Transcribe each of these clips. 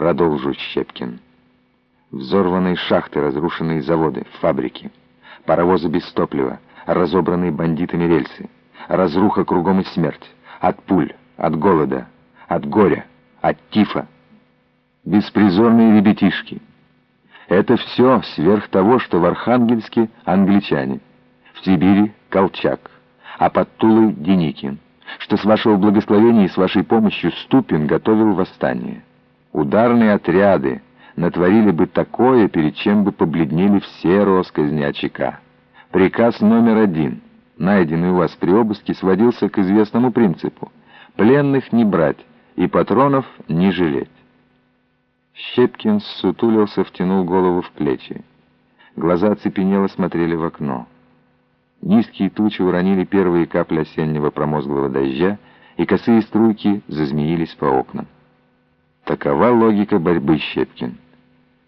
Продолжу, Щепкин. Взорванные шахты, разрушенные заводы, фабрики, паровозы без топлива, разобранные бандитами рельсы, разруха кругом и смерть, от пуль, от голода, от горя, от тифа. Беспризорные ребятишки. Это все сверх того, что в Архангельске англичане, в Сибири Колчак, а под Тулой Деникин, что с вашего благословения и с вашей помощью Ступин готовил восстание. Ударные отряды натворили бы такое, перед чем бы побледнели все росказни ОЧК. Приказ номер один, найденный у вас при обыске, сводился к известному принципу. Пленных не брать и патронов не жалеть. Щепкин сутулился, втянул голову в плечи. Глаза оцепенело смотрели в окно. Низкие тучи уронили первые капли осеннего промозглого дождя, и косые струйки зазмеились по окнам. Такова логика борьбы, Щепкин.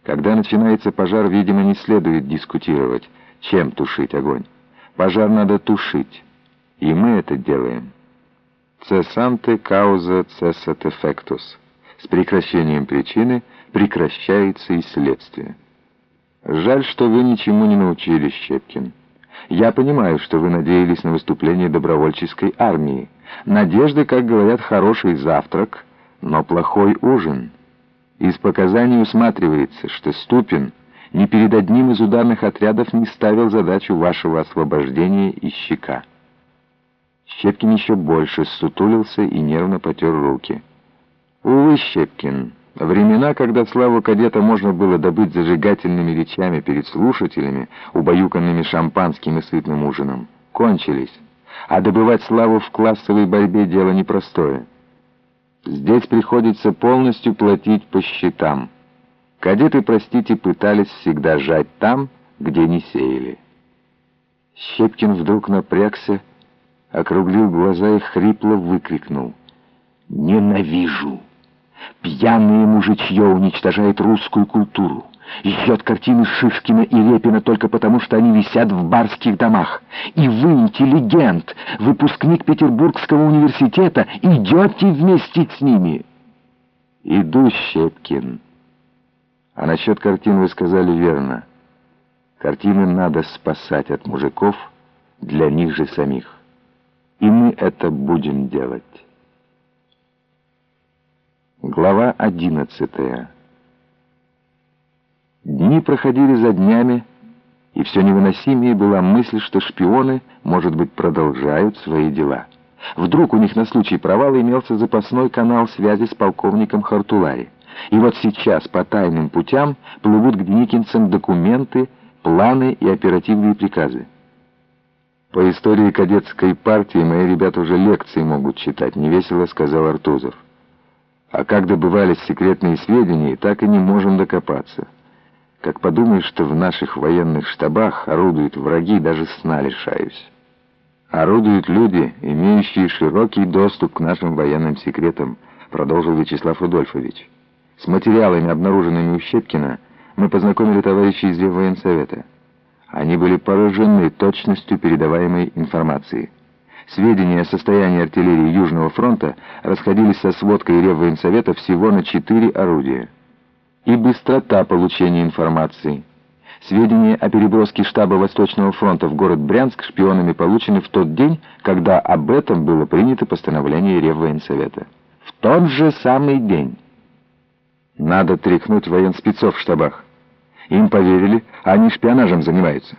Когда начинается пожар, видимо, не следует дискутировать, чем тушить огонь. Пожар надо тушить, и мы это делаем. Цессанте кауза цессат эффектус. С прекращением причины прекращается и следствие. Жаль, что вы ничему не научились, Щепкин. Я понимаю, что вы надеялись на выступление добровольческой армии. Надежда, как говорят, хороший завтрак — но плохой ужин. Из показаний усматривается, что Ступин ни перед одним из ударных отрядов не ставил задачу вашего освобождения из щека. Щепкин еще больше сутулился и нервно потер руки. «Увы, Щепкин, времена, когда славу кадета можно было добыть зажигательными речами перед слушателями, убаюканными шампанским и сытным ужином, кончились, а добывать славу в классовой борьбе дело непростое». Здесь приходится полностью платить по счетам. Кадеты, простите, пытались всегда жать там, где не сеяли. Щепкин вдруг напрягся, округлил глаза и хрипло выкрикнул. «Ненавижу! Пьяное мужичье уничтожает русскую культуру!» Ждет картины Шишкина и Репина только потому, что они висят в барских домах. И вы, интеллигент, выпускник Петербургского университета, идете вместе с ними. Иду, Щепкин. А насчет картин вы сказали верно. Картины надо спасать от мужиков для них же самих. И мы это будем делать. Глава одиннадцатая. Дни проходили за днями, и все невыносимее была мысль, что шпионы, может быть, продолжают свои дела. Вдруг у них на случай провала имелся запасной канал связи с полковником Хартулари. И вот сейчас по тайным путям плывут к Деникинцам документы, планы и оперативные приказы. «По истории кадетской партии мои ребята уже лекции могут читать», — невесело сказал Артузов. «А как добывались секретные сведения, так и не можем докопаться». Как подумаешь, что в наших военных штабах орудуют враги, даже сна лишаюсь. Орудуют люди, имеющие широкий доступ к нашим военным секретам, продолжил Вячеслав Рудольфович. С материалами, обнаруженными у Щепкина, мы познакомили товарищей из Реввоенсовета. Они были поражены точностью передаваемой информации. Сведения о состоянии артиллерии Южного фронта расходились со сводкой Реввоенсовета всего на четыре орудия и быстрота получения информации. Сведения о переброске штаба Восточного фронта в город Брянск шпионами получены в тот день, когда об этом было принято постановление Реввоенсовета. В тот же самый день. Надо тряхнуть военспецов в штабах. Им поверили, а они шпионажем занимаются.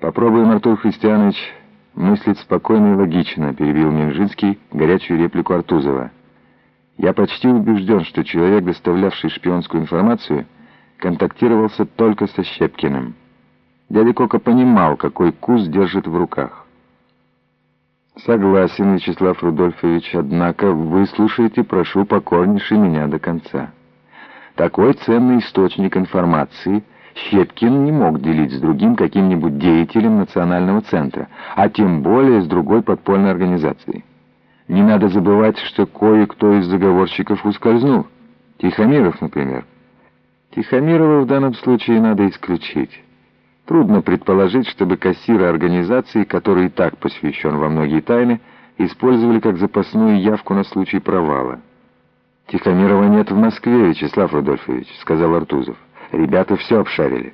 Попробуем, Артур Христианович, мыслить спокойно и логично, перебил Минжинский горячую реплику Артузова. Я почти убежден, что человек, доставлявший шпионскую информацию, контактировался только со Щепкиным. Дядя Кока понимал, какой куст держит в руках. «Согласен, Вячеслав Рудольфович, однако выслушайте, прошу, покорнейше меня до конца. Такой ценный источник информации Щепкин не мог делить с другим каким-нибудь деятелем национального центра, а тем более с другой подпольной организацией. Не надо забывать, что кое-кто из заговорщиков ускользнул. Тихомиров, например. Тихомирова в данном случае надо исключить. Трудно предположить, чтобы кассиры организации, который и так посвящен во многие тайны, использовали как запасную явку на случай провала. «Тихомирова нет в Москве, Вячеслав Рудольфович», — сказал Артузов. «Ребята все обшарили».